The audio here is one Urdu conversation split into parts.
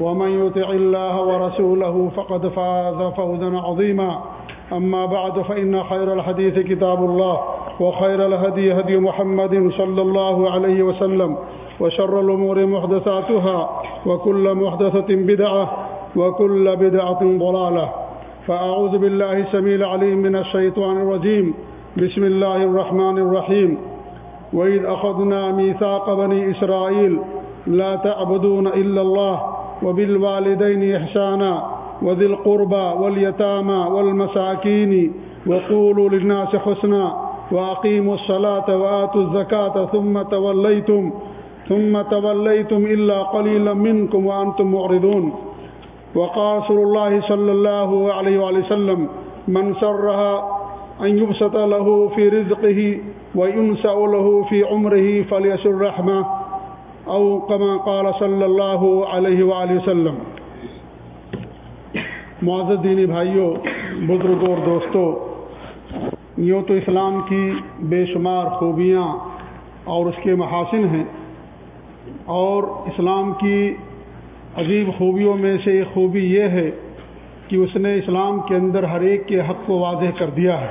ومن يطع الله ورسوله فقد فاز فوزا عظيما. أما بعد، فإن خير الحديث كتاب الله، وخير الهدي هدي محمد صلى الله عليه وسلم، وشر الأمور محدثاتها، وكل محدثة بدعة، وكل بدعة ضلالة. فأعوذ بالله سميع العليم من الشيطان الرجيم. بسم الله الرحمن الرحيم. وإذ أخذنا ميثاق بني إسرائيل، لا تعبدون إلا الله وبالوالدين إحسانا وذي القربى واليتامى والمساكين وقولوا للناس حسنا وأقيموا الصلاة وآتوا الزكاة ثم توليتم ثم توليتم إلا قليلا منكم وأنتم معرضون وقال رسول الله صلى الله عليه وآله وسلم من سرها أن يبسط له في رزقه وينسأ له في عمره فليسر رحمه او كما قال صلی اللہ علیہ وآلہ وسلم. معزز دینی بھائیوں بزرگوں اور دوستوں یوں تو اسلام کی بے شمار خوبیاں اور اس کے محاسن ہیں اور اسلام کی عجیب خوبیوں میں سے ایک خوبی یہ ہے کہ اس نے اسلام کے اندر ہر ایک کے حق کو واضح کر دیا ہے۔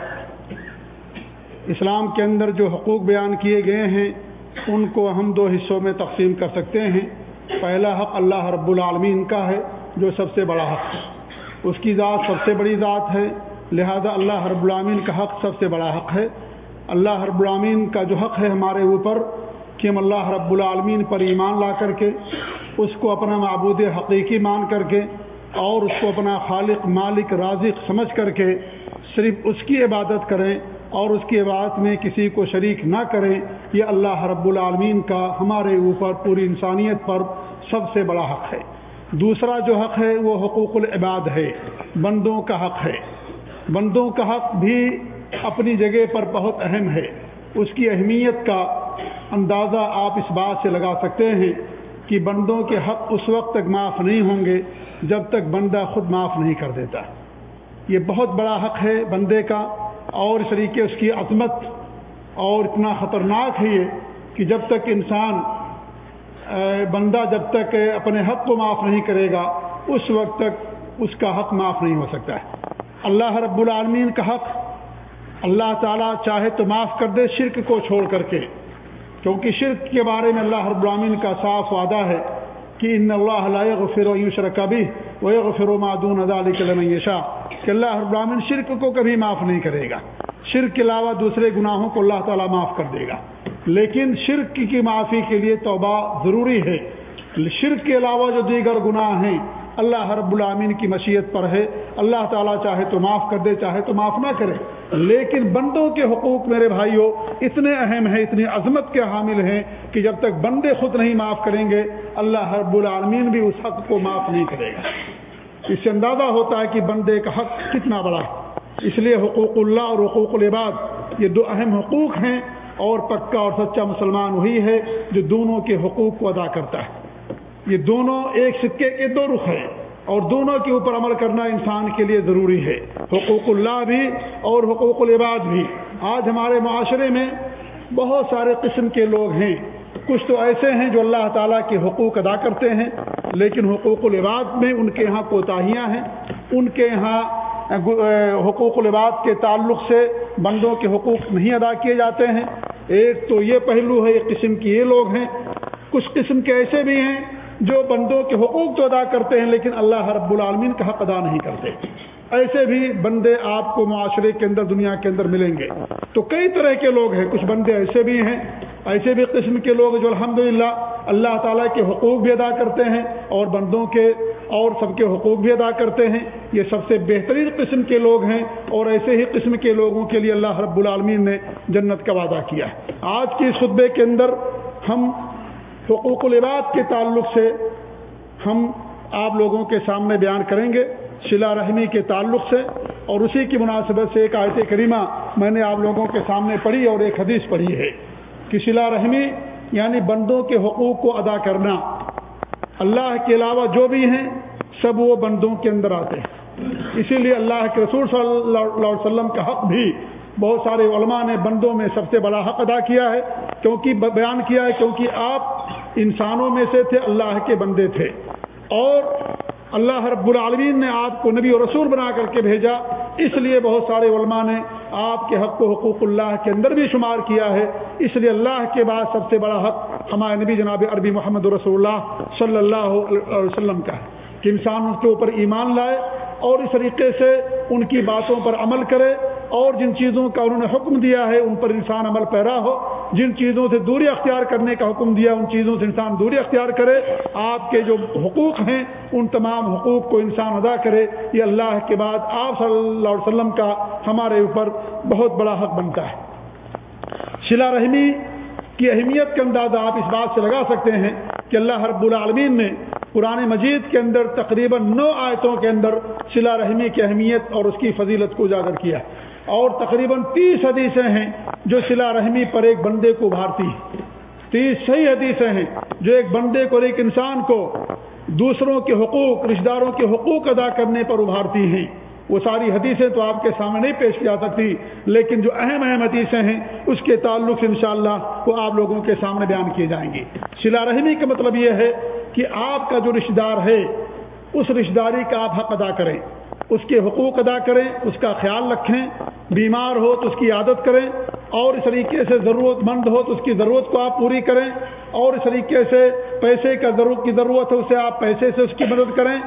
اسلام کے اندر جو حقوق بیان کیے گئے ہیں ان کو ہم دو حصوں میں تقسیم کر سکتے ہیں۔ پہلا حق اللہ رب العالمین کا ہے، جو سب سے بڑا حق ہے۔ اس کی ذات سب سے بڑی ذات ہے، لہذا اللہ رب العالمین کا حق سب سے بڑا حق ہے۔ اللہ رب العالمین کا جو حق ہے ہمارے اوپر، کہ ہم اللہ رب العالمین پر ایمان لا کر کے، اس کو اپنا معبود حقیقی مان کر کے، اور اس کو اپنا خالق، مالک، رازق سمجھ کر کے، صرف اس کی عبادت کریں۔ اور اس کی عبادت میں کسی کو شریک نہ کریں، یہ اللہ رب العالمین کا ہمارے اوپر پوری انسانیت پر سب سے بڑا حق ہے۔ دوسرا جو حق ہے، وہ حقوق العباد ہے۔ بندوں کا حق ہے۔ بندوں کا حق بھی اپنی جگہ پر بہت اہم ہے۔ اس کی اہمیت کا اندازہ آپ اس بات سے لگا سکتے ہیں کہ بندوں کے حق اس وقت تک معاف نہیں ہوں گے جب تک بندہ خود معاف نہیں کر دیتا۔ یہ بہت بڑا حق ہے بندے کا۔ اور اس طریقے اس کی عظمت اور اتنا خطرناک ہے یہ کہ جب تک انسان بندہ جب تک اپنے حق کو معاف نہیں کرے گا، اس وقت تک اس کا حق معاف نہیں ہو سکتا ہے۔ اللہ رب العالمین کا حق، اللہ تعالیٰ چاہے تو معاف کر دے شرک کو چھوڑ کر کے۔ کیونکہ شرک کے بارے میں اللہ رب العالمین کا صاف وعدہ ہے۔ کہ ان اللہ غفر و یوشر به وہ ما دون ذلك لمن شاہ کہ اللہ رب العالمین شرک کو کبھی معاف نہیں کرے گا۔ شرک کے علاوہ دوسرے گناہوں کو اللہ تعالیٰ معاف کر دے گا۔ لیکن شرک کی معافی کے لیے توبہ ضروری ہے۔ شرک کے علاوہ جو دیگر گناہ ہیں اللہ رب العامین کی مشیت پر ہے۔ اللہ تعالیٰ چاہے تو معاف کر دے، چاہے تو معاف نہ کرے۔ لیکن بندوں کے حقوق میرے بھائیوں اتنے اہم ہیں، اتنی عظمت کے حامل ہیں کہ جب تک بندے خود نہیں معاف کریں گے، اللہ رب العالمین بھی اس حق کو معاف نہیں کرے گا۔ اس سے اندازہ ہوتا ہے کہ بندے کا حق کتنا بڑا ہے۔ اس لیے حقوق اللہ اور حقوق العباد، یہ دو اہم حقوق ہیں اور پکا اور سچا مسلمان وہی ہے جو دونوں کے حقوق کو ادا کرتا ہے۔ یہ دونوں ایک سکے کے دو رخ ہیں اور دونوں کے اوپر عمل کرنا انسان کے لیے ضروری ہے۔ حقوق اللہ بھی اور حقوق العباد بھی۔ آج ہمارے معاشرے میں بہت سارے قسم کے لوگ ہیں۔ کچھ تو ایسے ہیں جو اللہ تعالیٰ کے حقوق ادا کرتے ہیں، لیکن حقوق العباد میں ان کے یہاں کوتاہیاں ہیں۔ ان کے یہاں حقوق العباد کے تعلق سے بندوں کے حقوق نہیں ادا کیے جاتے ہیں۔ ایک تو یہ پہلو ہے، ایک قسم کے یہ لوگ ہیں۔ کچھ قسم کے ایسے بھی ہیں جو بندوں کے حقوق تو ادا کرتے ہیں، لیکن اللہ رب العالمین کا حق ادا نہیں کرتے۔ ایسے بھی بندے آپ کو معاشرے کے اندر، دنیا کے اندر ملیں گے۔ تو کئی طرح کے لوگ ہیں، کچھ بندے ایسے بھی ہیں، ایسے بھی قسم کے لوگ جو الحمدللہ اللہ تعالیٰ کے حقوق بھی ادا کرتے ہیں اور بندوں کے اور سب کے حقوق بھی ادا کرتے ہیں۔ یہ سب سے بہترین قسم کے لوگ ہیں اور ایسے ہی قسم کے لوگوں کے لیے اللہ رب العالمین نے جنت کا وعدہ کیا ہے۔ آج کے خطبے کے اندر ہم حقوق العباد کے تعلق سے ہم آپ لوگوں کے سامنے بیان کریں گے، شلا رحمی کے تعلق سے، اور اسی کی مناسبت سے ایک آیت کریمہ میں نے آپ لوگوں کے سامنے پڑھی اور ایک حدیث پڑھی ہے کہ شلا رحمی یعنی بندوں کے حقوق کو ادا کرنا۔ اللہ کے علاوہ جو بھی ہیں، سب وہ بندوں کے اندر آتے ہیں۔ اسی لیے اللہ کے رسول صلی اللہ علیہ وسلم کا حق بھی بہت سارے علماء نے بندوں میں سب سے بڑا حق ادا کیا ہے، کیونکہ بیان کیا ہے، کیونکہ آپ انسانوں میں سے تھے، اللہ کے بندے تھے۔ اور اللہ رب العالمین نے آپ کو نبی و رسول بنا کر کے بھیجا۔ اس لیے بہت سارے علماء نے آپ کے حق و حقوق اللہ کے اندر بھی شمار کیا ہے۔ اس لیے اللہ کے بعد سب سے بڑا حق ہمارے نبی جناب عربی محمد رسول اللہ صلی اللہ علیہ وسلم کا ہے۔ کہ انسان اس کے اوپر ایمان لائے اور اس طریقے سے ان کی باتوں پر عمل کرے۔ اور جن چیزوں کا انہوں نے حکم دیا ہے، ان پر انسان عمل پیرا ہو۔ جن چیزوں سے دوری اختیار کرنے کا حکم دیا، ان چیزوں سے انسان دوری اختیار کرے۔ آپ کے جو حقوق ہیں، ان تمام حقوق کو انسان ادا کرے۔ یہ اللہ کے بعد آپ صلی اللہ علیہ وسلم کا ہمارے اوپر بہت بڑا حق بنتا ہے۔ شلا رحمی کی اہمیت کا اندازہ آپ اس بات سے لگا سکتے ہیں کہ اللہ رب العالمین نے قرآن مجید کے اندر تقریباً نو آیتوں کے اندر شلا رحمی کی اہمیت اور اس کی فضیلت کو اجاگر کیا ہے۔ اور تقریباً تیس حدیثیں ہیں جو سلا رحمی پر ایک بندے کو ابھارتی ہیں۔ تیس صحیح حدیثیں ہیں جو ایک بندے کو اور ایک انسان کو دوسروں کے حقوق رشتہ داروں کے حقوق ادا کرنے پر ابھارتی ہیں۔ وہ ساری حدیثیں تو آپ کے سامنے نہیں پیش کی جا سکتی، لیکن جو اہم اہم حدیثیں ہیں، اس کے تعلق سے انشاءاللہ وہ آپ لوگوں کے سامنے بیان کیے جائیں گے۔ سلا رحمی کا مطلب یہ ہے کہ آپ کا جو رشتہ دار ہے، اس رشتہ داری کا آپ حق ادا کریں۔ اس کے حقوق ادا کریں، اس کا خیال رکھیں، بیمار ہو تو اس کی عادت کریں، اور اس طریقے سے ضرورت مند ہو تو اس کی ضرورت کو آپ پوری کریں، اور اس طریقے سے پیسے کا ضرورت کی ضرورت ہے، اسے آپ پیسے سے اس کی مدد کریں،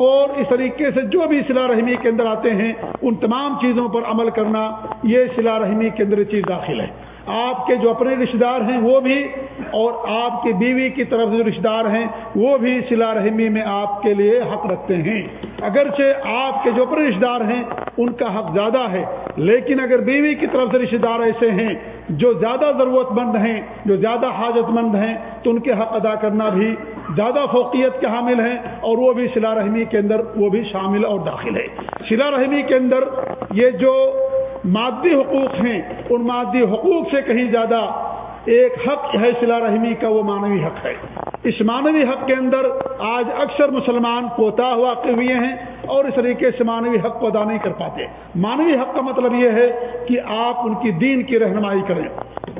اور اس طریقے سے جو بھی صلاح رحمی کے اندر آتے ہیں، ان تمام چیزوں پر عمل کرنا، یہ صلاح رحمی کے اندر چیز داخل ہے۔ آپ کے جو اپنے رشتہ دار ہیں وہ بھی اور آپ کی بیوی کی طرف سے جو رشتہ دار ہیں وہ بھی سلا رحمی میں آپ کے لیے حق رکھتے ہیں۔ اگرچہ آپ کے جو اپنے رشتہ دار ہیں ان کا حق زیادہ ہے، لیکن اگر بیوی کی طرف سے رشتہ دار ایسے ہیں جو زیادہ ضرورت مند ہیں، جو زیادہ حاجت مند ہیں، تو ان کے حق ادا کرنا بھی زیادہ فوقیت کے حامل ہیں اور وہ بھی سلا رحمی کے اندر وہ بھی شامل اور داخل ہے۔ سلا رحمی کے اندر یہ جو مادی حقوق ہیں ان مادی حقوق سے کہیں زیادہ ایک حق ہے سلا رحمی کا، وہ مانوی حق ہے۔ اس مانوی حق کے اندر آج اکثر مسلمان کوتا ہوا ہوئے ہیں، اور اس طریقے سے مانوی حق کو ادا نہیں کر پاتے۔ مانوی حق کا مطلب یہ ہے کہ آپ ان کی دین کی رہنمائی کریں۔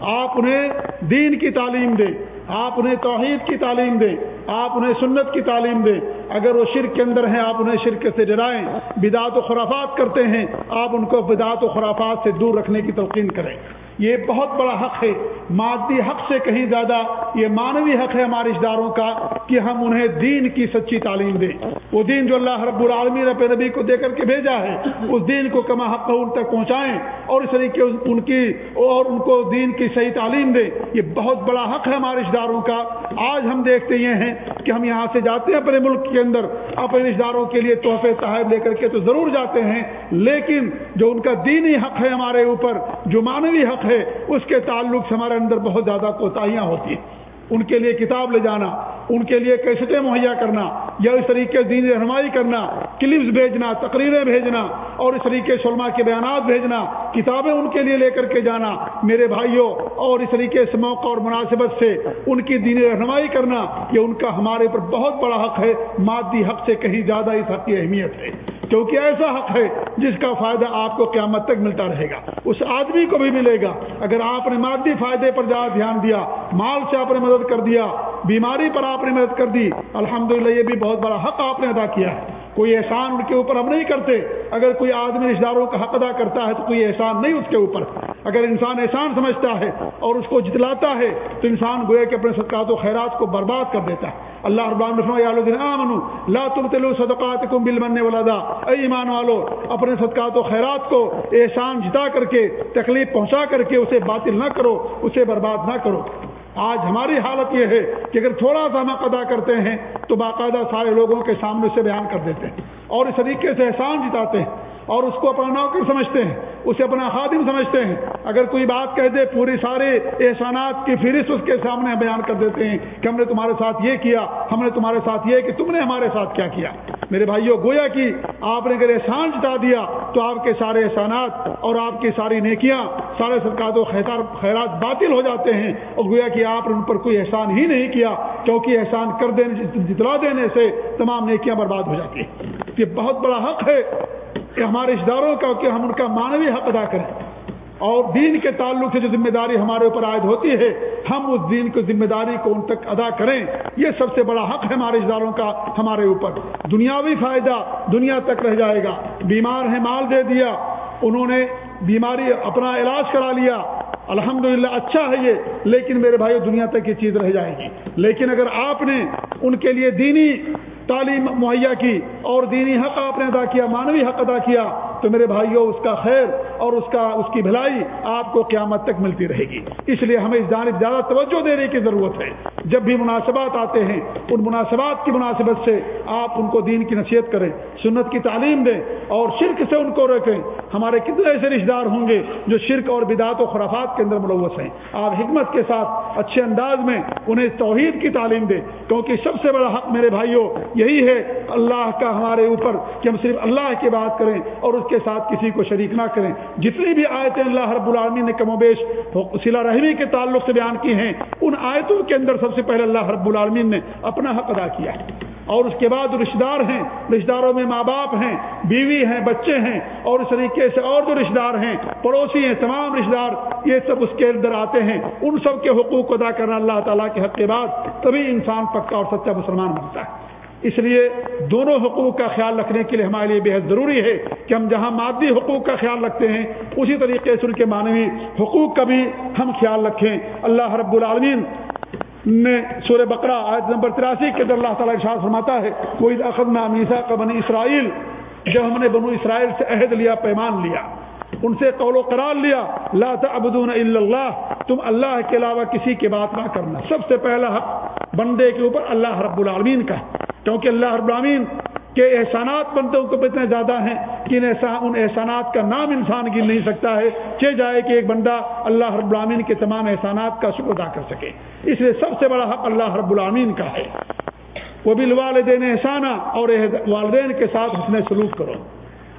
آپ انہیں دین کی تعلیم دیں۔ آپ انہیں توحید کی تعلیم دیں، آپ انہیں سنت کی تعلیم دیں۔ اگر وہ شرک کے اندر ہیں، آپ انہیں شرک سے ڈرائیں۔ بدعت و خرافات کرتے ہیں، آپ ان کو بدعت و خرافات سے دور رکھنے کی تلقین کریں۔ یہ بہت بڑا حق ہے۔ مادی حق سے کہیں زیادہ یہ مانوی حق ہے ہمارے اشداروں کا کہ ہم انہیں دین کی سچی تعلیم دیں۔ وہ دین جو اللہ رب العالمین رب نبی کو دے کر کے بھیجا ہے، اس دین کو کما حق ان تک پہنچائیں اور اس طریقے ان کی اور ان کو دین کی صحیح تعلیم دیں۔ یہ بہت بڑا حق ہے ہمارے اشداروں کا۔ آج ہم دیکھتے یہ ہیں کہ ہم یہاں سے جاتے ہیں اپنے ملک کے اندر، اپنے رشتے داروں کے لیے تحفے تحائف لے کر کے تو ضرور جاتے ہیں، لیکن جو ان کا دینی حق ہے ہمارے اوپر، جو مانوی حق ہے اس کے تعلق سے ہمارے اندر بہت زیادہ کوتاہیاں ہوتی ہیں۔ ان کے لیے کتاب لے جانا، ان کے لیے کیسٹیں مہیا کرنا یا اس طریقے سے دین رہنمائی کرنا کلپس بھیجنا، تقریریں بھیجنا اور اس طریقے سے کے بیانات بھیجنا، کتابیں ان کے لیے لے کر کے جانا، میرے بھائیوں، اور اس طریقے سے موقع اور مناسبت سے ان کی دین رہنمائی کرنا، یہ ان کا ہمارے پر بہت بڑا حق ہے، مادی حق سے کہیں زیادہ اس حق کی اہمیت ہے۔ کیونکہ ایسا حق ہے جس کا فائدہ آپ کو قیامت تک ملتا رہے گا۔ اس آدمی کو بھی ملے گا۔ اگر آپ نے مادی فائدے پر زیادہ دھیان دیا، مال سے آپ نے مدد کر دیا، بیماری پر آپ نے مدد کر دی، الحمدللہ یہ بھی بہت بڑا حق آپ نے ادا کیا ہے۔ کوئی احسان ان کے اوپر ہم نہیں کرتے۔ اگر کوئی آدمی رشتے داروں کا حق ادا کرتا ہے تو کوئی احسان نہیں اس کے اوپر۔ اگر انسان احسان سمجھتا ہے اور اس کو جتلاتا ہے تو انسان گویا کہ اپنے صدقات و خیرات کو برباد کر دیتا ہے۔ اللہ رب لا تم تلو صدقات کو بل بننے والا دا اے ایمان والو، اپنے صدقات و خیرات کو احسان جتا کر کے، تکلیف پہنچا کر کے اسے باطل نہ کرو، اسے برباد نہ کرو۔ آج ہماری حالت یہ ہے کہ اگر تھوڑا سا ہم ادا کرتے ہیں تو باقاعدہ سارے لوگوں کے سامنے سے بیان کر دیتے ہیں اور اس طریقے سے احسان جتاتے ہیں اور اس کو اپنا نوکر سمجھتے ہیں، اسے اپنا خادم سمجھتے ہیں۔ اگر کوئی بات کہہ دے، پوری سارے احسانات کی فہرست اس کے سامنے بیان کر دیتے ہیں کہ ہم نے تمہارے ساتھ یہ کیا، ہم نے تمہارے ساتھ یہ کہ تم نے ہمارے ساتھ کیا کیا۔ میرے بھائیوں گویا کہ آپ نے اگر احسان جتا دیا تو آپ کے سارے احسانات اور آپ کی ساری نیکیاں سارے سرکار و خیرات باطل ہو جاتے ہیں۔ اور گویا کہ آپ نے ان پر کوئی احسان ہی نہیں کیا، کیونکہ احسان کر دینے جتلا دینے سے تمام نیکیاں برباد ہو جاتی ہیں۔ یہ بہت بڑا حق ہے کہ ہمارے رشتے داروں کا، کہ ہم ان کا مانوی حق ادا کریں۔ اور دین کے تعلق سے جو ذمہ داری ہمارے اوپر عائد ہوتی ہے، ہم اس دین کی ذمہ داری کو ان تک ادا کریں۔ یہ سب سے بڑا حق ہے ہمارے رشتے داروں کا، ہمارے اوپر۔ دنیاوی فائدہ دنیا تک رہ جائے گا۔ بیمار ہے مال دے دیا۔ انہوں نے بیماری اپنا علاج کرا لیا۔ الحمدللہ اچھا ہے یہ، لیکن میرے بھائی دنیا تک یہ چیز رہ جائے گی۔ لیکن اگر آپ نے ان کے لیے دینی تعلیم مہیا کی اور دینی حق آپ نے ادا کیا، مانوی حق ادا کیا، تو میرے بھائیوں اس کا خیر اور اس کا، اس کی بھلائی آپ کو قیامت تک ملتی رہے گی۔ اس لیے ہمیں اس جانب زیادہ توجہ دینے کی ضرورت ہے۔ جب بھی مناسبات آتے ہیں، ان مناسبات کی مناسبت سے آپ ان کو دین کی نصیحت کریں، سنت کی تعلیم دیں اور شرک سے ان کو روکیں۔ ہمارے کتنے ایسے رشتے دار ہوں گے جو شرک اور بدعت و خرافات کے اندر ملوث ہیں۔ آپ حکمت کے ساتھ اچھے انداز میں انہیں توحید کی تعلیم دیں، کیونکہ سب سے بڑا حق میرے بھائیوں یہی ہے اللہ کا ہمارے اوپر کہ ہم صرف اللہ کی بات کریں اور اس کے ساتھ کسی کو شریک نہ کریں۔ جتنی بھی آیتیں اللہ رب العالمین نے کم و بیش سلا رحمی کے تعلق سے بیان کی ہیں، ان آیتوں کے اندر سب سب سے پہلے اللہ رب العالمین نے اپنا حق ادا کیا ہے۔ اور اس کے بعد رشتے دار ہیں رشتے داروں میں ماں باپ ہیں، بیوی ہیں، بچے ہیں۔ اور اس طریقے سے اور جو رشتے دار ہیں، پڑوسی ہیں، تمام رشتے دار یہ سب اس کے اندر آتے ہیں۔ ان سب کے حقوق ادا کرنا اللہ تعالیٰ کے حق کے بعد تبھی انسان پکا اور سچا مسلمان بنتا ہے۔ اس لیے دونوں حقوق کا خیال رکھنے کے لیے ہمارے لیے بےحد ضروری ہے کہ ہم جہاں مادی حقوق کا خیال رکھتے ہیں، اسی طریقے سے ان کے معنوی حقوق کا بھی ہم خیال رکھیں۔ اللہ رب العالمین میں سور بقرہ آیت نمبر تراسی کے اندر اللہ تعالیٰ ارشاد فرماتا ہے کوئی اخذ میں کا بنی اسرائیل جب ہم نے بنو اسرائیل سے عہد لیا، پیمان لیا، ان سے قول و قرار لیا، لا تعبدون الا اللہ، تم اللہ کے علاوہ کسی کی بات نہ کرنا۔ سب سے پہلا حق بندے کے اوپر اللہ رب العالمین کا کیونکہ اللہ رب العالمین کے احسانات بندوں کو اتنے زیادہ ہیں کہ ان احسانات کا نام انسان گن نہیں سکتا ہے چھ جائے کہ ایک بندہ اللہ رب العالمین کے تمام احسانات کا شکر ادا کر سکے۔ اس لیے سب سے بڑا حق اللہ رب العالمین کا ہے۔ وہ بھی والدین احسانہ اور والدین کے ساتھ حسن سلوک کرو۔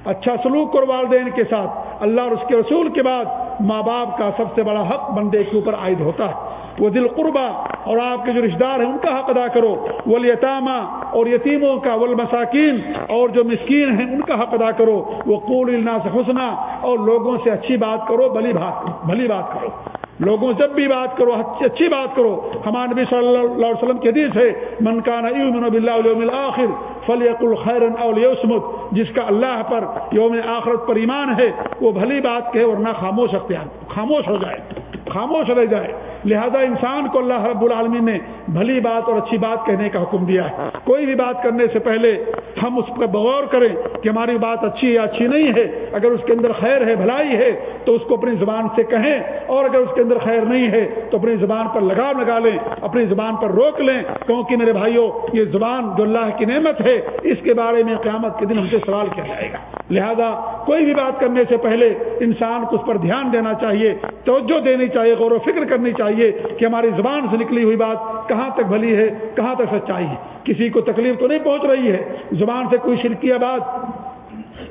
اچھا سلوک کرو والدین کے ساتھ۔ اللہ اور اس کے رسول کے بعد ماں باپ کا سب سے بڑا حق بندے کے اوپر عائد ہوتا ہے۔ وہ دل قربا اور آپ کے جو رشتے دار ہیں، ان کا حق ادا کرو۔ ولیطامہ اور یتیموں کا، والمساکین، اور جو مسکین ہیں، ان کا حق ادا کرو۔ وہ قول الناس سے حسنا، اور لوگوں سے اچھی بات کرو، بھلی بات بھلی بات کرو۔ لوگوں جب بھی بات کرو، اچھی بات کرو۔ ہمارے نبی صلی اللہ علیہ وسلم کے حدیث ہے منکانہ یؤمن باللہ والیوم الاخر فلیق الخیر اولیسمت جس کا اللہ پر یوم آخرت پر ایمان ہے، وہ بھلی بات کہے ورنہ خاموش اختیار خاموش ہو جائے۔ خاموش رہ جائے۔ لہذا انسان کو اللہ رب العالمین نے بھلی بات اور اچھی بات کہنے کا حکم دیا ہے۔ کوئی بھی بات کرنے سے پہلے ہم اس پر بغور کریں کہ ہماری بات اچھی یا اچھی نہیں ہے۔ اگر اس کے اندر خیر ہے، بھلائی ہے، تو اس کو اپنی زبان سے کہیں۔ اور اگر اس کے اندر خیر نہیں ہے، تو اپنی زبان پر لگام لگا لیں، اپنی زبان پر روک لیں۔ کیونکہ میرے بھائیوں، یہ زبان جو اللہ کی نعمت ہے، اس کے بارے میں قیامت کے دن ہم سے سوال کیا جائے گا۔ لہذا کوئی بھی بات کرنے سے پہلے انسان کو اس پر دھیان دینا چاہیے، توجہ دینی چاہیے، غور و فکر کرنی چاہیے۔ کہ ہماری زبان سے نکلی ہوئی بات کہاں تک بھلی ہے، کہاں تک سچائی ہے؟ کسی کو تکلیف تو نہیں پہنچ رہی ہے۔ زبان سے کوئی شرکیہ بات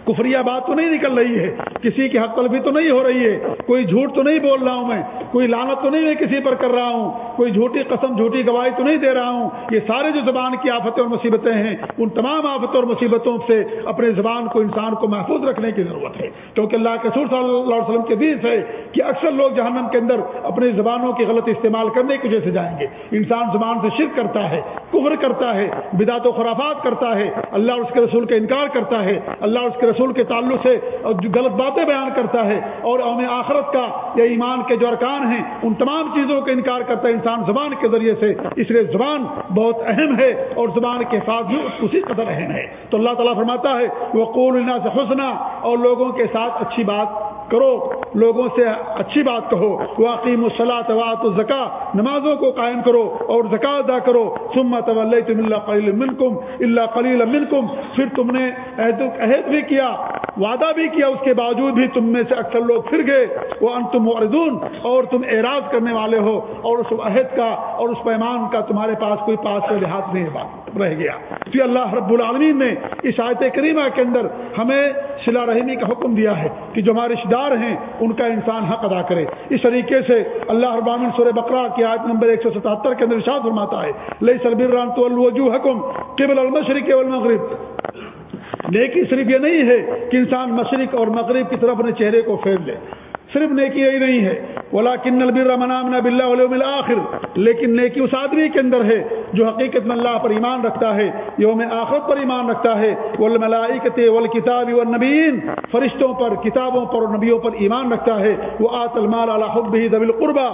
کفریہ بات تو نہیں نکل رہی ہے۔ کسی کی حق تلفی تو نہیں ہو رہی ہے۔ کوئی جھوٹ تو نہیں بول رہا ہوں میں۔ کوئی لانت تو نہیں میں کسی پر کر رہا ہوں۔ کوئی جھوٹی قسم، جھوٹی گواہی تو نہیں دے رہا ہوں۔ یہ سارے جو زبان کی آفتیں اور مصیبتیں ہیں، ان تمام آفتوں اور مصیبتوں سے اپنے زبان کو، انسان کو محفوظ رکھنے کی ضرورت ہے۔ کیونکہ اللہ کے سور صلی اللہ علیہ وسلم کے بیچ ہے کہ اکثر لوگ جہنم کے اندر اپنی زبانوں کی غلط استعمال کرنے کی وجہ سے جائیں گے۔ انسان زبان سے شرک کرتا ہے، کفر کرتا ہے، بدعت و خرافات کرتا ہے۔ اللہ اور اس کے رسول کا انکار کرتا ہے۔ اللہ اور اس کے رسول کے تعلق سے غلط باتیں بیان کرتا ہے اور اوم آخرت کا یا ایمان کے جو ارکان ہیں، ان تمام چیزوں کا انکار کرتا ہے انسان زبان کے ذریعے سے۔ اس لیے زبان بہت اہم ہے اور زبان کے حفاظ بھی اسی قدر اہم ہے۔ تو اللہ تعالیٰ فرماتا ہے وہ قول سے حسنا۔ اور لوگوں کے ساتھ اچھی بات کرو، لوگوں سے اچھی بات کہو واقعیم الصلاۃ وات الزکا نمازوں کو قائم کرو اور زکات ادا کرو۔ سمت تم اللہ قلیل منکم اللہ قلیل منکم پھر تم نے عہد بھی کیا، وعدہ بھی کیا، اس کے باوجود بھی تم میں سے اکثر لوگ پھر گئے۔ وہ ان تم اردون اور تم اعراض کرنے والے ہو، اور اس عہد کا اور اس پیمان کا تمہارے پاس کوئی پاس کا لحاظ نہیں رہ گیا۔ پھر اللہ رب العالمین نے اس آیت کریمہ کے اندر ہمیں سلا رحمی کا حکم دیا ہے کہ جو ہمارے حقدار ہیں، ان کا انسان حق ادا کرے۔ اس طریقے سے اللہ ابامن سور بقرہ کی آیت نمبر ایک سو ستہتر کے اندر ارشاد فرماتا ہے لئی سلبر رام تو الوجو حکم قبل المشرق والمغرب۔ نیکی صرف یہ نہیں ہے کہ انسان مشرق اور مغرب کی طرف اپنے چہرے کو پھیر لے، صرف نیکی یہی نہیں ہے۔ ولا البر منامنا بلّہ علیہ آخر لیکن نیکی اس آدمی کے اندر ہے جو حقیقت میں اللہ پر ایمان رکھتا ہے، یوم آخرت پر ایمان رکھتا ہے والملائکت والکتاب والنبیین، فرشتوں پر، کتابوں پر اور نبیوں پر ایمان رکھتا ہے، وہ آت المال علی حبہ ذوی القربہ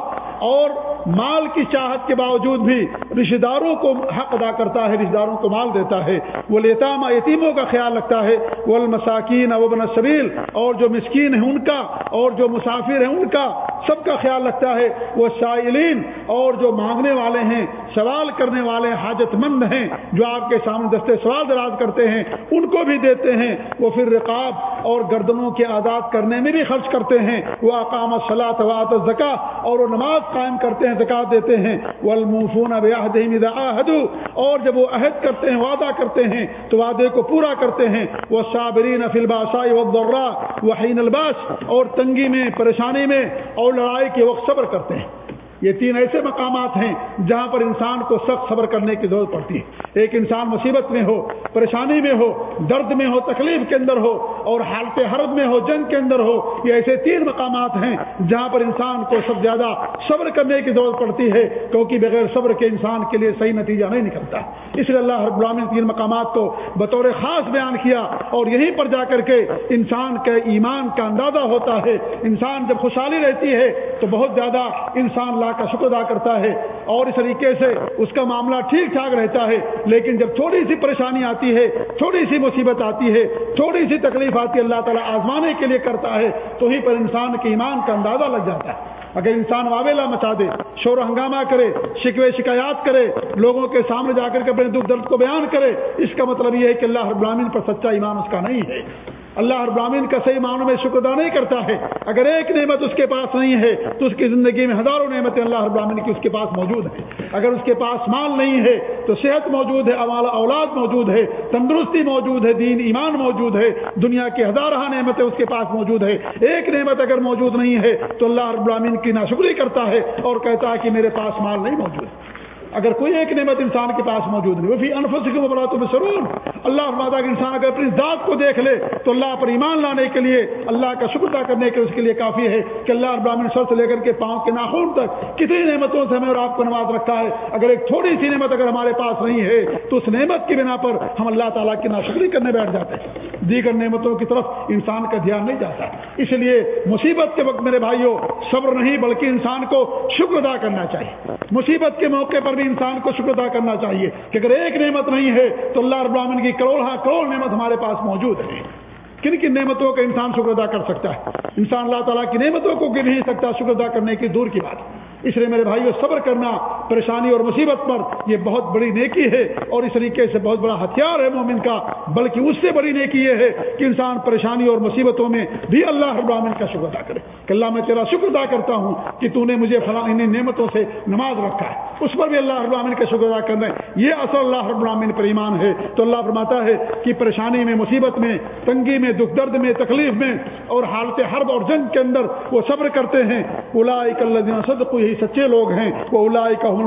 اور مال کی چاہت کے باوجود بھی رشتہ داروں کو حق ادا کرتا ہے رشتہ داروں کو مال دیتا ہے۔ وہ لیتامہ یتیموں کا خیال رکھتا ہے۔ وہ المساکین ابن سبیل اور جو مسکین ہیں ان کا، اور جو مسافر ہیں ان کا سب کا خیال رکھتا ہے۔ وہ شائلین اور جو مانگنے والے ہیں، سوال کرنے والے حاجت مند ہیں، جو آپ کے سامنے دستے سوال دراز کرتے ہیں، ان کو بھی دیتے ہیں۔ وہ پھر رقاب اور گردنوں کے آزاد کرنے میں بھی خرچ کرتے ہیں۔ وہ اقام صلاح وات زکا اور وہ نماز قائم کرتے ہیں ہیں زکات دیتے ہیں. وہ الموفون عہد اور جب وہ عہد کرتے ہیں، وعدہ کرتے ہیں، تو وعدے کو پورا کرتے ہیں. وہ صابرین فلباسائی وبرا وہ حین الباس. اور تنگی میں، پریشانی میں اور لڑائی کے وقت صبر کرتے ہیں. یہ تین ایسے مقامات ہیں جہاں پر انسان کو سخت صبر کرنے کی ضرورت پڑتی ہے۔ ایک انسان مصیبت میں ہو، پریشانی میں ہو، درد میں ہو، تکلیف کے اندر ہو، اور حالت حرد میں ہو، جنگ کے اندر ہو، یہ ایسے تین مقامات ہیں جہاں پر انسان کو سب زیادہ صبر کرنے کی ضرورت پڑتی ہے، کیونکہ بغیر صبر کے انسان کے لیے صحیح نتیجہ نہیں نکلتا۔ اس لیے اللہ رب العالمین تین مقامات کو بطور خاص بیان کیا، اور یہیں پر جا کر کے انسان کے ایمان کا اندازہ ہوتا ہے۔ انسان جب خوشحالی رہتی ہے، تو بہت زیادہ انسان لا اللہ کا شکر ادا کرتا ہے اور اس طریقے سے اس کا معاملہ ٹھیک ٹھاک رہتا ہے، لیکن جب تھوڑی سی پریشانی آتی ہے، تھوڑی سی مصیبت آتی ہے، تھوڑی سی تکلیف آتی ہے، اللہ تعالیٰ آزمانے کے لیے کرتا ہے، تو ہی پر انسان کے ایمان کا اندازہ لگ جاتا ہے۔ اگر انسان واویلا مچا دے، شور ہنگامہ کرے، شکوے شکایات کرے، لوگوں کے سامنے جا کر کے اپنے دکھ درد کو بیان کرے، اس کا مطلب یہ ہے کہ اللہ ابراہین پر سچا ایمان اس کا نہیں ہے۔ اللہ ابراہین کا صحیح معنوں میں شکر ادا نہیں کرتا ہے۔ اگر ایک نعمت اس کے پاس نہیں ہے، تو اس کی زندگی میں ہزاروں نعمتیں اللہ ابراہین کی اس کے پاس موجود ہیں۔ اگر اس کے پاس مال نہیں ہے، تو صحت موجود ہے اولاد موجود ہے، تندرستی موجود ہے، دین، ایمان موجود ہے، دنیا کی ہزارہ نعمتیں اس کے پاس موجود ہے ایک نعمت اگر موجود نہیں ہے، تو اللہ ابراہین کی ناشکری کرتا ہے اور کہتا ہے کہ میرے پاس مال نہیں موجود ہے۔ اگر کوئی ایک نعمت انسان کے پاس موجود نہیں وہ بھی انفس کی مبرات میں سرور اللہ فرماتا کہ انسان اگر اپنی ذات کو دیکھ لے، تو اللہ پر ایمان لانے کے لیے، اللہ کا شکر ادا کرنے کے اس کے لیے کافی ہے کہ اللہ ابراہین سر سے لے کر کے پاؤں کے ناخون تک کتنی نعمتوں سے ہمیں اور آپ کو نواز رکھا ہے۔ اگر ایک تھوڑی سی نعمت اگر ہمارے پاس نہیں ہے، تو اس نعمت کی بنا پر ہم اللہ تعالیٰ کی ناشکری کرنے بیٹھ جاتے ہیں۔ دیگر نعمتوں کی طرف انسان کا دھیان نہیں جاتا۔ اس لیے مصیبت کے وقت میرے بھائیوں صبر نہیں، بلکہ انسان کو شکر ادا کرنا چاہیے۔ مصیبت کے موقع پر بھی انسان کو شکر ادا کرنا چاہیے کہ اگر ایک نعمت نہیں ہے تو اللہ رب العالمین کی کروڑ ہاں کروڑ نعمت ہمارے پاس موجود ہے۔ کن کن نعمتوں کا انسان شکر ادا کر سکتا ہے؟ انسان اللہ تعالیٰ کی نعمتوں کو گر نہیں سکتا شکر ادا کرنے کی دور کی بات۔ اس لیے میرے بھائیو، صبر کرنا پریشانی اور مصیبت پر یہ بہت بڑی نیکی ہے اور اس طریقے سے بہت بڑا ہتھیار ہے مومن کا، بلکہ اس سے بڑی نیکی یہ ہے کہ انسان پریشانی اور مصیبتوں میں بھی اللہ رب العالمین کا شکر ادا کرے۔ کہ اللہ میں تیرا شکر ادا کرتا ہوں کہ تو نے مجھے فلاں نعمتوں سے نماز رکھا ہے۔ اس پر بھی اللہ رب العالمین کا شکر ادا کرنا ہے۔ یہ اصل اللہ رب العالمین پر ایمان ہے۔ تو اللہ فرماتا ہے کہ پریشانی میں، مصیبت میں، تنگی میں، دکھ درد میں، تکلیف میں اور حالت حرب اور جنگ کے اندر وہ صبر کرتے ہیں۔ اللہ صدق یہی سچے لوگ ہیں۔ وہ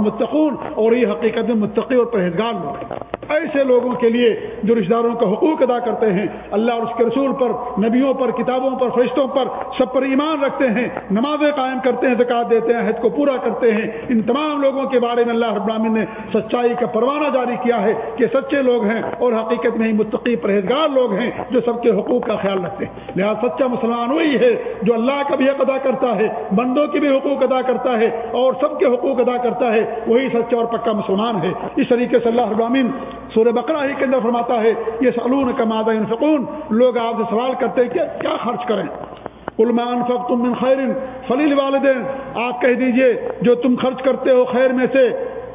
کا اور یہ حقیقت میں متقی اور پرہیزگار لوگ ہیں۔ ایسے لوگوں کے لیے جو رشتہ داروں کا حقوق ادا کرتے ہیں، اللہ اور اس کے رسول پر، نبیوں پر، کتابوں پر، فرشتوں پر سب پر ایمان رکھتے ہیں، نمازیں قائم کرتے ہیں زکات دیتے ہیں حد کو پورا کرتے ہیں۔ ان تمام لوگوں کے بارے میں اللہ ابراہین نے سچائی کا پروانہ جاری کیا ہے کہ سچے لوگ ہیں اور حقیقت میں ہی متقی، پرہیزگار لوگ ہیں جو سب کے حقوق کا خیال رکھتے ہیں۔ لہٰذا سچا مسلمان وہی ہے جو اللہ کا بھی حق ادا کرتا ہے، بندوں کے بھی حقوق ادا کرتا ہے اور سب کے حقوق ادا کرتا ہے۔ وہی سچا اور پکا مسلمان ہے۔ اس طریقے سے اللہ ابراہین سورہ بقرہ ہی کے اندر فرماتا ہے یہ سلون کا مادہ انفقون لوگ آپ سے سوال کرتے ہیں کہ کیا خرچ کریں؟ علمان فق تم من خیر فلیل والدین آپ کہہ دیجیے، جو تم خرچ کرتے ہو خیر میں سے،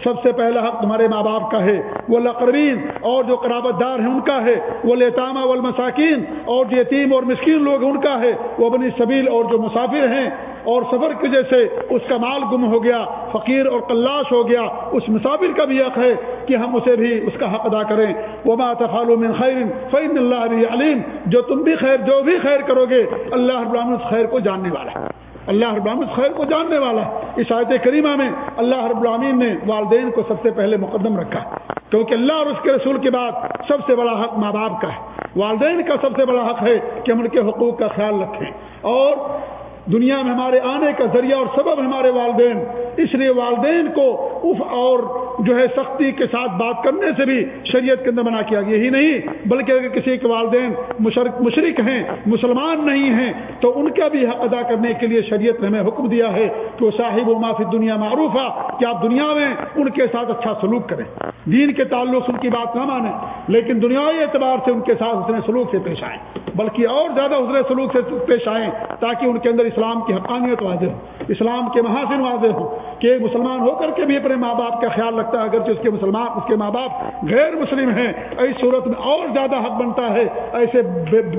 سب سے پہلا حق تمہارے ماں باپ کا ہے۔ وہ لقربین اور جو قرابت دار ہیں ان کا ہے۔ وہ لتامہ والمساکین، اور جو یتیم اور مسکین لوگ ان کا ہے۔ وہ بنی سبیل اور جو مسافر ہیں اور سفر کی وجہ سے اس کا مال گم ہو گیا، فقیر اور کلاش ہو گیا۔ اس مسافر کا بھی حق ہے کہ ہم اسے بھی اس کا حق ادا کریں۔ وما تفعلوا من خیر فإن اللہ علیم جو تم بھی خیر، جو بھی خیر کرو گے، اللہ ابراہم اس خیر کو جاننے والا ہے۔ اللہ رب العالمین خیر کو جاننے والا ہے۔ اس آیت کریمہ میں اللہ رب العالمین نے والدین کو سب سے پہلے مقدم رکھا۔ کیونکہ اللہ اور اس کے رسول کے بعد سب سے بڑا حق ماں باپ کا ہے۔ والدین کا سب سے بڑا حق ہے کہ ہم ان کے حقوق کا خیال رکھیں۔ اور دنیا میں ہمارے آنے کا ذریعہ اور سبب ہمارے والدین۔ اس لیے والدین کو اف اور جو ہے سختی کے ساتھ بات کرنے سے بھی شریعت کے اندر منع کیا گیا۔ یہی نہیں، بلکہ اگر کسی کے والدین مشرق ہیں، مسلمان نہیں ہیں، تو ان کا بھی حق ادا کرنے کے لیے شریعت نے ہمیں حکم دیا ہے کہ وہ صاحب و معافی دنیا معروف کہ آپ دنیا میں ان کے ساتھ اچھا سلوک کریں۔ دین کے تعلق ان کی بات نہ مانیں، لیکن دنیاوی اعتبار سے ان کے ساتھ حسن سلوک سے پیش آئیں۔ بلکہ اور زیادہ حسن سلوک سے پیش آئیں تاکہ ان کے اندر اسلام کی حقانیت واضح ہو، اسلام کے محاسن واضح ہو کہ ایک مسلمان ہو کر کے بھی اپنے ماں باپ کا خیال رکھتا ہے، اگرچہ اس کے مسلمان، اس کے ماں باپ غیر مسلم ہیں۔ ایسی صورت میں اور زیادہ حق بنتا ہے ایسے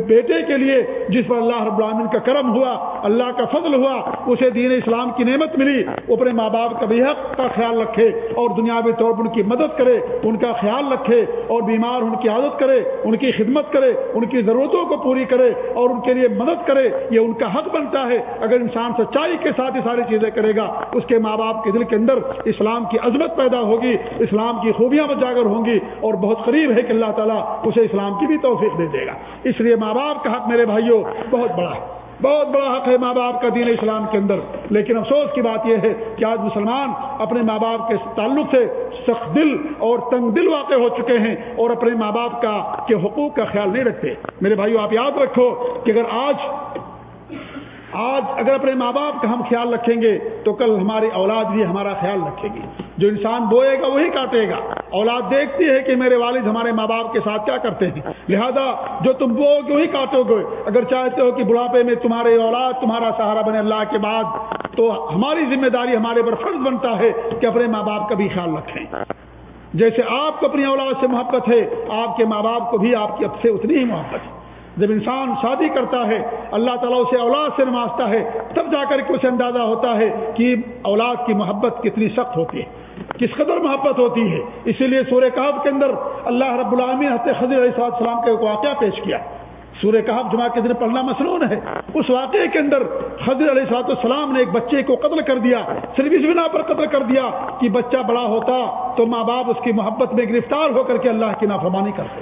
بیٹے کے لیے جس پر اللہ رب العالمین کا کرم ہوا، اللہ کا فضل ہوا، اسے دین اسلام کی نعمت ملی اپنے ماں باپ کا بھی حق کا خیال رکھے اور دنیاوی طور پر ان کی مدد کرے، ان کا خیال رکھے اور بیمار ان کی عادت کرے، ان کی خدمت کرے، ان کی ضرورتوں کو پوری کرے اور ان کے لیے مدد کرے، یہ ان کا حق بنتا ہے۔ اگر انسان سچائی کے ساتھ یہ ساری چیزیں کرے گا، اس کے ماں باپ کے دل کے اندر اسلام کی عظمت پیدا ہوگی، اسلام کی خوبیاں اجاگر ہوں گی اور بہت قریب ہے کہ اللہ تعالیٰ اسے اسلام کی بھی توفیق دے دے گا۔ اس لیے ماں باپ کا حق میرے بھائیوں بہت بڑا ہے۔ بہت بڑا حق ہے ماں باپ کا دین اسلام کے اندر۔ لیکن افسوس کی بات یہ ہے کہ آج مسلمان اپنے ماں باپ کے تعلق سے سخت دل اور تنگ دل واقع ہو چکے ہیں اور اپنے ماں باپ کا کے حقوق کا خیال نہیں رکھتے۔ میرے بھائیو، آپ یاد رکھو کہ اگر آج آج اگر اپنے ماں باپ کا ہم خیال رکھیں گے تو کل ہماری اولاد بھی ہمارا خیال رکھے گی۔ جو انسان بوئے گا وہی کاٹے گا۔ اولاد دیکھتی ہے کہ میرے والد ہمارے ماں باپ کے ساتھ کیا کرتے ہیں۔ لہذا جو تم بو گے وہی کاٹو گے۔ اگر چاہتے ہو کہ بڑھاپے میں تمہارے اولاد، تمہارا سہارا بنے اللہ کے بعد، تو ہماری ذمہ داری ہمارے پر فرض بنتا ہے کہ اپنے ماں باپ کا بھی خیال رکھیں۔ جیسے آپ کو اپنی اولاد سے محبت ہے، آپ کے ماں باپ کو بھی آپ کی اب سے اتنی ہی محبت ہے۔ جب انسان شادی کرتا ہے، اللہ تعالیٰ اسے اولاد سے نوازتا ہے، تب جا کر کے اسے اندازہ ہوتا ہے کہ اولاد کی محبت کتنی سخت ہوتی ہے، کس قدر محبت ہوتی ہے۔ اسی لیے سورہ کہب کے اندر اللہ رب العالمین حضرت خضر علیہ السلام کا ایک واقعہ پیش کیا۔ سورہ کہب جمعہ کے دن پڑھنا مصنون ہے۔ اس واقعے کے اندر حضرت علیہ صلاحت السلام نے ایک بچے کو قتل کر دیا، صرف اس بنا پر قتل کر دیا کہ بچہ بڑا ہوتا تو ماں باپ اس کی محبت میں گرفتار ہو کر کے اللہ کی نافرمانی کرتے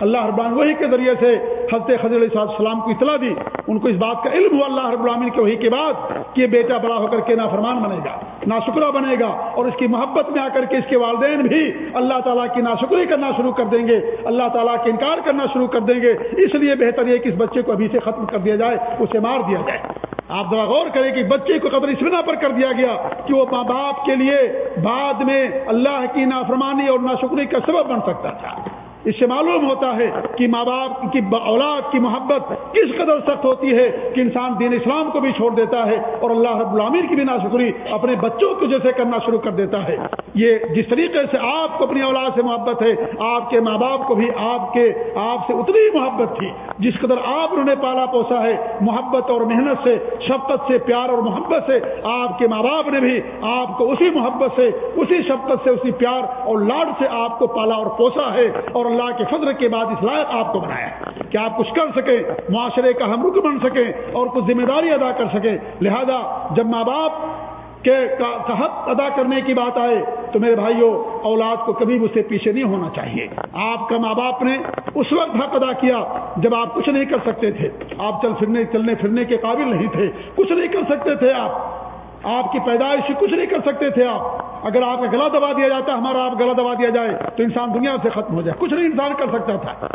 اللہ ربان وہی کے ذریعے سے حضرت خضر علیہ السلام کو اطلاع دی۔ ان کو اس بات کا علم ہوا۔ اللہ رب العالمین کے وہی کے بعد کہ یہ بیٹا بڑا ہو کر کے نافرمان بنے گا، ناشکرہ بنے گا اور اس کی محبت میں آ کر کے اس کے والدین بھی اللہ تعالیٰ کی ناشکری کرنا شروع کر دیں گے، اللہ تعالیٰ کے انکار کرنا شروع کر دیں گے۔ اس لیے بہتر یہ کہ اس بچے کو ابھی سے ختم کر دیا جائے، اسے مار دیا جائے۔ آپ ذرا غور کریں کہ بچے کو قبر اس بنا پر کر دیا گیا کہ وہ ماں باپ کے لیے بعد میں اللہ کی نافرمانی اور ناشکری کا سبب بن سکتا تھا۔ اس سے معلوم ہوتا ہے کہ ماں باپ کی اولاد کی محبت کس قدر سخت ہوتی ہے کہ انسان دین اسلام کو بھی چھوڑ دیتا ہے اور اللہ رب العامر کی بھی ناشکری اپنے بچوں کو جیسے کرنا شروع کر دیتا ہے۔ یہ جس طریقے سے آپ کو اپنی اولاد سے محبت ہے، آپ کے ماں باپ کو بھی آپ کے، آپ سے اتنی محبت تھی، جس قدر آپ انہوں نے پالا پوسا ہے، محبت اور محنت سے، شفقت سے، پیار اور محبت سے، آپ کے ماں باپ نے بھی آپ کو اسی محبت سے، اسی شفقت سے، اسی پیار اور لاڈ سے آپ کو پالا اور پوسا ہے۔ اور اللہ کے فضر کے بعد اس لائق آپ کو بنایا کہ آپ کچھ کر سکیں، معاشرے کا ہم رک بن سکیں اور کچھ ذمہ داری ادا کر سکیں۔ لہذا جب ماں باپ کے حق ادا کرنے کی بات آئے تو میرے بھائیوں، اولاد کو کبھی اس سے پیچھے نہیں ہونا چاہیے۔ آپ کا ماں باپ نے اس وقت حق ادا کیا جب آپ کچھ نہیں کر سکتے تھے۔ آپ چل پھرنے، چلنے پھرنے کے قابل نہیں تھے۔ کچھ نہیں کر سکتے تھے آپ۔ آپ کی پیدائش کچھ نہیں کر سکتے تھے آپ۔ اگر آپ کا گلا دبا دیا جاتا، ہمارا آپ گلا دبا دیا جائے، تو انسان دنیا سے ختم ہو جائے۔ کچھ نہیں انسان کر سکتا تھا۔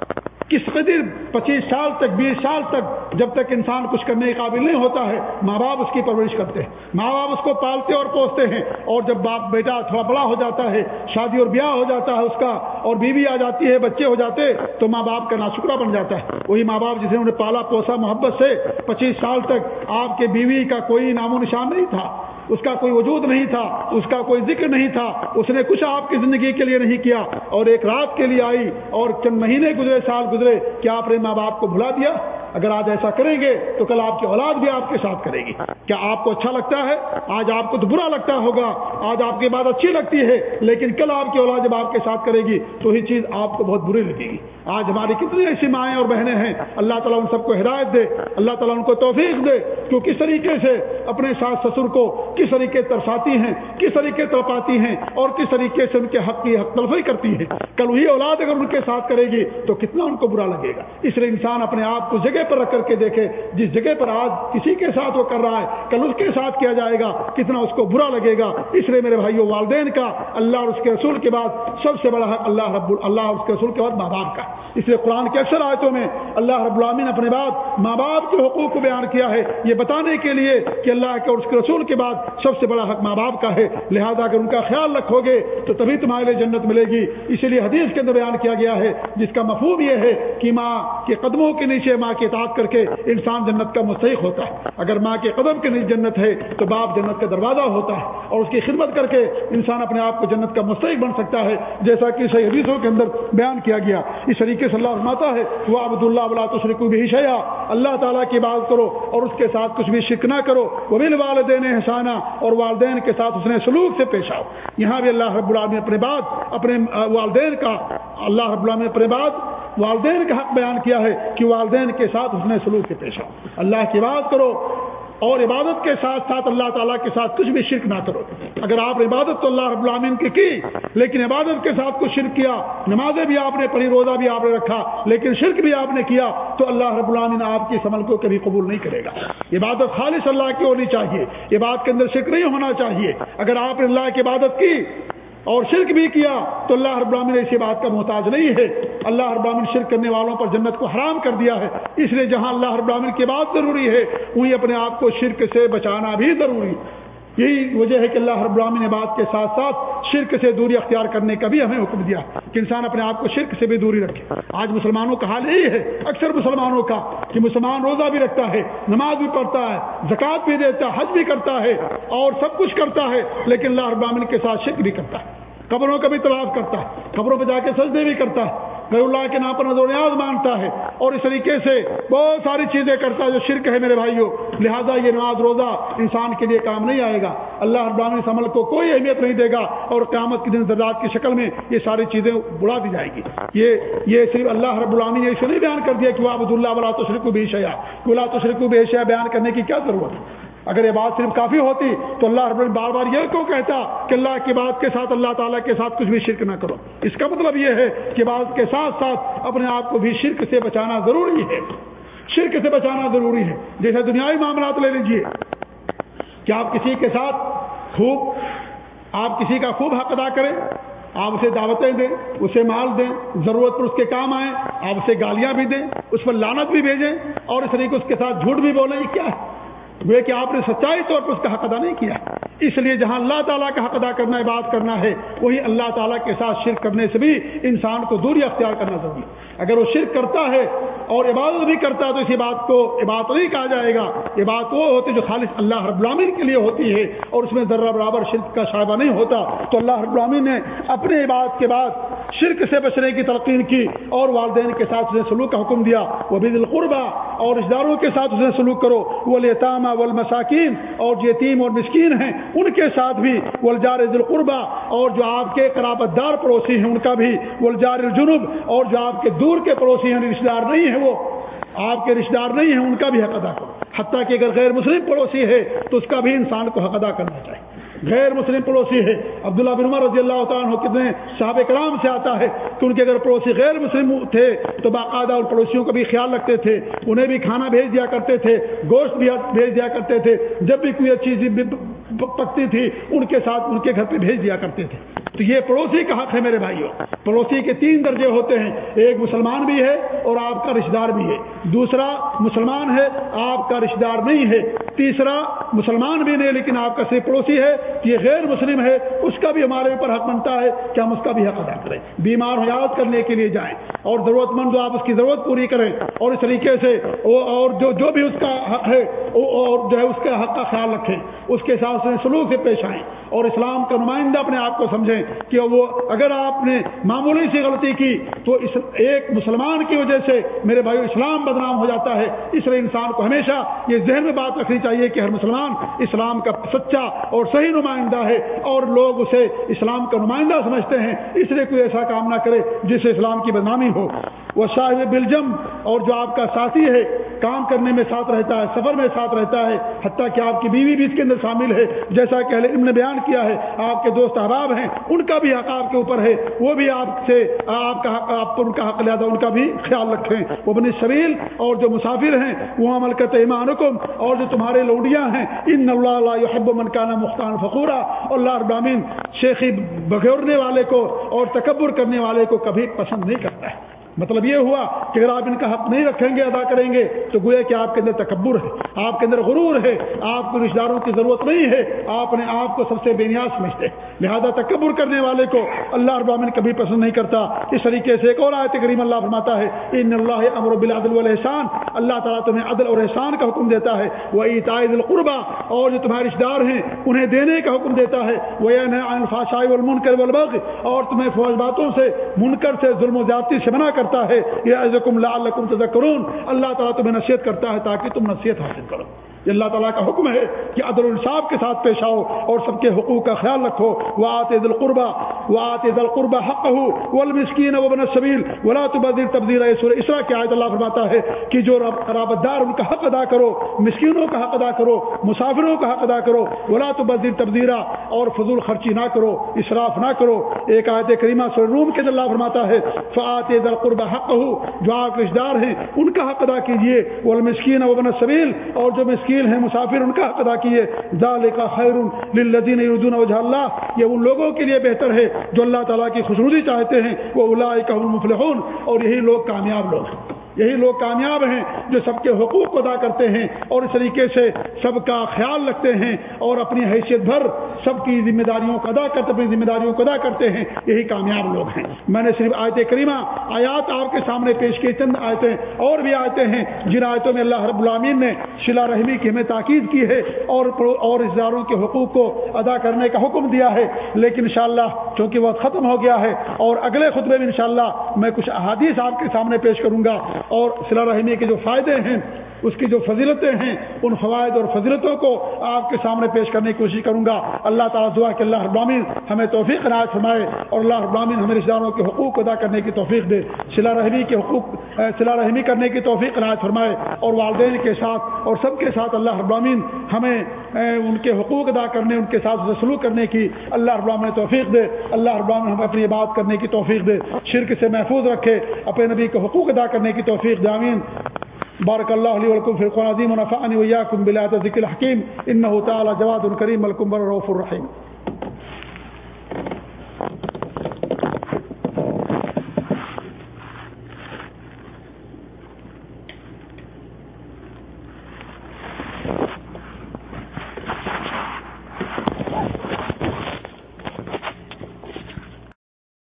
کس قدر پچیس سال تک، بیس سال تک جب تک انسان کچھ کرنے کے قابل نہیں ہوتا ہے، ماں باپ اس کی پرورش کرتے ہیں۔ ماں باپ اس کو پالتے اور پوستے ہیں۔ اور جب باپ بیٹا تھوڑا بڑا ہو جاتا ہے، شادی اور بیاہ ہو جاتا ہے اس کا، اور بیوی آ جاتی ہے، بچے ہو جاتے، تو ماں باپ کا ناشکرا بن جاتا ہے۔ وہی ماں باپ جسے انہیں پالا، پوسا، محبت سے پچیس سال تک آپ کے بیوی کا کوئی نام و نشان نہیں تھا۔ اس کا کوئی وجود نہیں تھا، اس کا کوئی ذکر نہیں تھا، اس نے کچھ آپ کی زندگی کے لیے نہیں کیا اور ایک رات کے لیے آئی اور چند مہینے گزرے، سال گزرے، کیا آپ نے ماں باپ کو بھلا دیا؟ اگر آج ایسا کریں گے تو کل آپ کی اولاد بھی آپ کے ساتھ کرے گی۔ کیا آپ کو اچھا لگتا ہے؟ آج آپ کو تو برا لگتا ہوگا۔ آج آپ کی بات اچھی لگتی ہے، لیکن کل آپ کی اولاد جب آپ کے ساتھ کرے گی تو یہ چیز آپ کو بہت بری لگے گی۔ آج ہماری کتنی ایسی مائیں اور بہنیں ہیں۔ اللہ تعالیٰ ان سب کو ہدایت دے، اللہ تعالیٰ ان کو توفیق دے۔ کہ کس طریقے سے اپنے ساس سسر کو کس طریقے ترساتی ہیں، کس طریقے تڑپاتی ہیں اور کس طریقے سے ان کے حق کی حق تلفی کرتی ہیں۔ کل وہی اولاد اگر ان کے ساتھ کرے گی تو کتنا ان کو برا لگے گا۔ اس لیے انسان اپنے آپ کو جگہ جگہ پر رکھ کر کے دیکھے جس جگہ پر آج کسی کے ساتھ وہ کر رہا ہے، کل اس کے ساتھ کیا جائے گا، کتنا اس کو برا لگے گا۔ اس لیے میرے بھائیوں والدین کا، اللہ اور اس کے رسول کے بعد سب سے بڑا حق اللہ رب اللہ اور اس کے رسول کے بعد ماں باپ کا۔ اس لیے قرآن کے اکثر آیتوں میں اللہ رب العامن اپنے بعد ماں باپ کے حقوق کو بیان کیا ہے۔ یہ بتانے کے لیے کہ اللہ کے اور اس کے رسول کے بعد سب سے بڑا حق ماں باپ کا ہے۔ لہذا اگر ان کا خیال رکھو گے تو تبھی تمہارے لیے جنت ملے گی۔ اسی لیے حدیث کے اندر بیان کیا گیا ہے، جس کا مفہوم یہ ہے کہ ماں کے قدموں کے نیچے، ماں کے اطاعت کر کے انسان جنت کا مستحق ہوتا ہے۔ اگر ماں کے قدم کے نیچے جنت ہے تو باپ جنت کا دروازہ ہوتا ہے اور اس کی خدمت کر کے انسان اپنے آپ کو جنت کا مستحق بن سکتا ہے۔ جیسا کہ صحیح حدیثوں کے اندر بیان کیا گیا۔ اس طریقے سے اللہ فرماتا ہے وہ عبد اللہ تشرک بھی شیا اللہ تعالیٰ کی بات کرو اور اس کے ساتھ کچھ بھی شک نہ کرو۔ وہ بھی والدین احسانہ اور والدین کے ساتھ اس نے سلوک سے پیش آؤ۔ یہاں بھی اللہ رب العالمین اپنے بعد اپنے والدین کا، اللہ رب العالمین اپنے بعد والدین کا حق بیان کیا ہے کہ والدین کے ساتھ اس نے سلوک سے پیش آؤ۔ اللہ کی بات کرو اور عبادت کے ساتھ ساتھ اللہ تعالیٰ کے ساتھ کچھ بھی شرک نہ کرو۔ اگر آپ عبادت تو اللہ رب العامین کی کی، لیکن عبادت کے ساتھ کچھ شرک کیا، نمازیں بھی آپ نے پڑھی، روزہ بھی آپ نے رکھا، لیکن شرک بھی آپ نے کیا، تو اللہ رب العامین آپ کی اس عمل کو کبھی قبول نہیں کرے گا۔ عبادت خالص اللہ کی ہونی چاہیے۔ عبادت کے اندر شرک نہیں ہونا چاہیے۔ اگر آپ نے اللہ کی عبادت کی اور شرک بھی کیا تو اللہ رب العالمین اسی بات کا محتاج نہیں ہے۔ اللہ رب العالمین شرک کرنے والوں پر جنت کو حرام کر دیا ہے۔ اس لیے جہاں اللہ رب العالمین کی بات ضروری ہے وہی اپنے آپ کو شرک سے بچانا بھی ضروری۔ یہی وجہ ہے کہ اللہ رب العالمین نے بات کے ساتھ ساتھ شرک سے دوری اختیار کرنے کا بھی ہمیں حکم دیا کہ انسان اپنے آپ کو شرک سے بھی دوری رکھے۔ آج مسلمانوں کا حال یہی ہے، اکثر مسلمانوں کا، کہ مسلمان روزہ بھی رکھتا ہے، نماز بھی پڑھتا ہے، زکوٰۃ بھی دیتا ہے، حج بھی کرتا ہے اور سب کچھ کرتا ہے، لیکن اللہ رب العالمین کے ساتھ شرک بھی کرتا ہے۔ قبروں کا بھی تلاش کرتا ہے، قبروں پہ جا کے سجدے بھی کرتا ہے۔ غیر اللہ کے نام پر نظر نیاز مانتا ہے اور اس طریقے سے بہت ساری چیزیں کرتا ہے جو شرک ہے میرے بھائیوں۔ لہٰذا یہ نماز روزہ انسان کے لیے کام نہیں آئے گا۔ اللہ ابراہین اس عمل کو کوئی اہمیت نہیں دے گا اور قیامت کے دن زراعت کی شکل میں یہ ساری چیزیں بڑھا دی جائے گی۔ یہ یہ صرف اللہ رب العامی نے اسے نہیں بیان کر دیا کہ وہ عبد اللہ ولا تو شرک بھی شیا کہ تو شرک بھی شیا بیان کرنے کی کیا ضرورت ہے؟ اگر یہ بات صرف کافی ہوتی تو اللہ رب بار بار یہ کیوں کہتا کہ اللہ کی بات کے ساتھ اللہ تعالیٰ کے ساتھ کچھ بھی شرک نہ کرو؟ اس کا مطلب یہ ہے کہ بات کے ساتھ ساتھ اپنے آپ کو بھی شرک سے بچانا ضروری ہے۔ شرک سے بچانا ضروری ہے۔ جیسے دنیاوی معاملات لے لیجیے کہ آپ کسی کے ساتھ خوب، آپ کسی کا خوب حق ادا کریں؟ آپ اسے دعوتیں دیں، اسے مال دیں، ضرورت پر اس کے کام آئیں، آپ اسے گالیاں بھی دیں، اس پر لانت بھی بھیجیں اور اس طریقے اس کے ساتھ جھوٹ بھی بولیں، یہ کیا ہے؟ وہ کہ آپ نے سچائی طور پر اس کا حق ادا نہیں کیا۔ اس لیے جہاں اللہ تعالیٰ کا حق ادا کرنا ہے بات کرنا ہے، وہی اللہ تعالیٰ کے ساتھ شرک کرنے سے بھی انسان کو دوری اختیار کرنا ضروری اگر وہ شرک کرتا ہے اور عبادت بھی کرتا ہے تو اسی بات کو عبادت نہیں کہا جائے گا۔ یہ بات وہ ہوتی جو خالص اللہ رب العالمین کے لیے ہوتی ہے اور اس میں ذرہ برابر شرک کا شائبہ نہیں ہوتا۔ تو اللہ رب العالمین نے اپنے عبادت کے بعد شرک سے بچنے کی تلقین کی اور والدین کے ساتھ اسے سلوک کا حکم دیا۔ وہ بھی القربہ اور رشتے داروں کے ساتھ اسے سلوک کرو۔ وہ لتامہ والمساکین، اور جو یتیم اور مسکین ہیں، ان کے ساتھ بھی۔ ولجار القربہ اور جو آپ کے قرابت دار پڑوسی ہیں، ان کا بھی۔ ولجار الجنوب، اور جو آپ کے دور کے پڑوسی ہیں رشتے دار نہیں ہیں، وہ۔ آپ کے رشتے دار نہیں ہیں، ان کا بھی حق ادا کرو۔ حتیٰ کہ اگر غیر مسلم پڑوسی ہے، تو اس کا بھی انسان کو حق ادا کرنا چاہیے۔ غیر مسلم پڑوسی ہے عبداللہ بن عمر رضی اللہ تعالیٰ کتنے صاحب کرام سے آتا ہے کہ ان کے اگر پڑوسی غیر مسلم تھے تو باقاعدہ ان پڑوسیوں کا بھی خیال رکھتے تھے، انہیں بھی کھانا بھیج دیا کرتے تھے، گوشت بھی بھیج دیا کرتے تھے۔ جب بھی کوئی اچھی چیز پکتی تھی، ان کے ساتھ ان کے گھر پہ بھیج دیا کرتے تھے۔ تو یہ پڑوسی کا حق ہے میرے بھائیوں۔ پڑوسی کے تین درجے ہوتے ہیں۔ ایک مسلمان بھی ہے اور آپ کا رشتہ دار بھی ہے۔ دوسرا مسلمان ہے، آپ کا رشتہ دار نہیں ہے۔ تیسرا مسلمان بھی نہیں، لیکن آپ کا صرف پڑوسی ہے۔ یہ غیر مسلم ہے، اس کا بھی ہمارے اوپر حق بنتا ہے کہ ہم اس کا بھی حق ادا کریں۔ بیمار ہو، یاد کرنے کے لیے جائیں۔ اور ضرورت مند جو آپ اس کی ضرورت پوری کریں۔ اور اس طریقے سے اور جو جو بھی اس کا حق ہے اور جو ہے، اس کے حق کا خیال رکھیں۔ اس کے ساتھ سلوک سے پیش آئیں۔ اور اسلام کا نمائندہ اپنے آپ کو سمجھیں۔ کہ وہ اگر آپ نے معمولی سی غلطی کی تو اس ایک مسلمان کی وجہ سے میرے بھائی اسلام بدنام ہو جاتا ہے۔ اس لیے انسان کو ہمیشہ یہ ذہن میں بات رکھنی چاہیے کہ ہر مسلمان اسلام کا سچا اور صحیح نمائندہ ہے اور لوگ اسے اسلام کا نمائندہ سمجھتے ہیں۔ اس لیے کوئی ایسا کام نہ کرے جس سے اسلام کی بدنامی ہو۔ وہ شاہد بلجم اور جو آپ کا ساتھی ہے کام کرنے میں ساتھ رہتا ہے، سفر میں ساتھ رہتا ہے، حتیٰ کہ آپ کی بیوی بھی اس کے اندر شامل ہے۔ جیسا کہ علم نے بیان کیا ہے، آپ کے دوست احباب ہیں، ان کا بھی حق آپ کے اوپر ہے۔ وہ بھی آپ سے، آپ کا حق، آپ پر ان کا حق لیا ان کا بھی خیال رکھیں۔ وہ بنی شبیل اور جو مسافر ہیں وہ عمل کرتے ایمان حکم اور جو تمہارے لوڈیاں ہیں، ان اللہ حب منکانہ مختان فخورہ اور اللہ ابامین شیخی بگورنے والے کو اور تکبر کرنے والے کو کبھی پسند نہیں کرتا ہے۔ مطلب یہ ہوا کہ اگر آپ ان کا حق نہیں رکھیں گے ادا کریں گے تو گویا کہ آپ کے اندر تکبر ہے، آپ کے اندر غرور ہے، آپ کو رشتے داروں کی ضرورت نہیں ہے، آپ نے آپ کو سب سے بے نیاز سمجھتے لہذا تکبر کرنے والے کو اللہ ابامن کبھی پسند نہیں کرتا۔ اس طریقے سے ایک اور آیت کریم اللہ فرماتا ہے، ان اللہ امر بالعدل والاحسان اللہ تعالیٰ تمہیں عدل اور احسان کا حکم دیتا ہے۔ وہ عید القربہ اور جو تمہارے رشتے دار ہیں، انہیں دینے کا حکم دیتا ہے۔ وہ الفاشائی والمنکر والبغ اور تمہیں فوج باتوں سے، منکر سے، ظلم و زیادتی سے منع کر کرتا ہے یہ لعلکم تذکرون، اللہ تعالیٰ تمہیں نصیحت کرتا ہے تاکہ تم نصیحت حاصل کرو۔ یہ اللہ تعالیٰ کا حکم ہے کہ عدل الصاف کے ساتھ پیش آؤ اور سب کے حقوق کا خیال رکھو۔ وہ آتے دل وہ آتے قربہ حق ہو وہ صبیل ولا تبدیل تبدیل سور اسرا کی آیت اللہ فرماتا ہے کہ جو رابط دار ان کا حق ادا کرو، مسکینوں کا حق ادا کرو، مسافروں کا حق ادا کرو، ولا تبدیل تبدیلا اور فضول خرچی نہ کرو، اسراف نہ کرو۔ ایک آیت کریمہ سر روم کے اللہ فرماتا ہے فعت دل قربہ حق ہو جو آپ رشتے دار ہیں، ان کا حق ادا کیجیے وہ المسکین و بن صبیل اور جو مسکین ہیں، مسافر، ان کا حق ادا کیے ذال کا خیر للذین یردون وجہ اللہ، یہ ان لوگوں کے لیے بہتر ہے۔ جو اللہ تعالیٰ کی خوشنودی چاہتے ہیں، وہ اللہ هم المفلحون اور یہی لوگ کامیاب لوگ ہیں۔ یہی لوگ کامیاب ہیں جو سب کے حقوق ادا کرتے ہیں اور اس طریقے سے سب کا خیال رکھتے ہیں اور اپنی حیثیت بھر سب کی ذمہ داریوں کو ادا کرتے اپنی ذمہ داریوں کو ادا کرتے ہیں۔ یہی کامیاب لوگ ہیں۔ میں نے صرف آیت کریمہ، آیات آپ کے سامنے پیش کی، چند آیتیں اور بھی آیتیں ہیں جن آیتوں میں اللہ رب العامین نے شلا رحمی کی ہمیں تاکید کی ہے اور اور اداروں کے حقوق کو ادا کرنے کا حکم دیا ہے۔ لیکن انشاءاللہ چونکہ وہ ختم ہو گیا ہے اور اگلے خطبے میں انشاءاللہ میں کچھ احادیث آپ کے سامنے پیش کروں گا۔ اور صلاح رحمی کے جو فائدے ہیں اس کی جو فضیلتیں ہیں، ان فوائد اور فضیلتوں کو آپ کے سامنے پیش کرنے کی کوشش کروں گا۔ اللہ تعالیٰ دعا کہ اللہ ابامین ہمیں توفیق عنایت فرمائے اور اللہ ابامین ہمیں رشتہ داروں کے حقوق ادا کرنے کی توفیق دے۔ صلاح رحمی کے حقوق صلاح رحمی کرنے کی توفیق عنایت فرمائے اور والدین کے ساتھ اور سب کے ساتھ اللہ ابامین ہمیں ان کے حقوق ادا کرنے، ان کے ساتھ سلوک کرنے کی اللہ ابامن توفیق دے۔ اللہ ابامن ہمیں اپنی بات کرنے کی توفیق دے۔ شرک سے محفوظ رکھے، اپنے نبی کے حقوق ادا کرنے کی توفیق دامین بارك الله لي ولكم في القرآن ونفعني وإياكم بلا ذكر الحكيم إنه تعالى جواد الکریم الكم الرؤوف الرحيم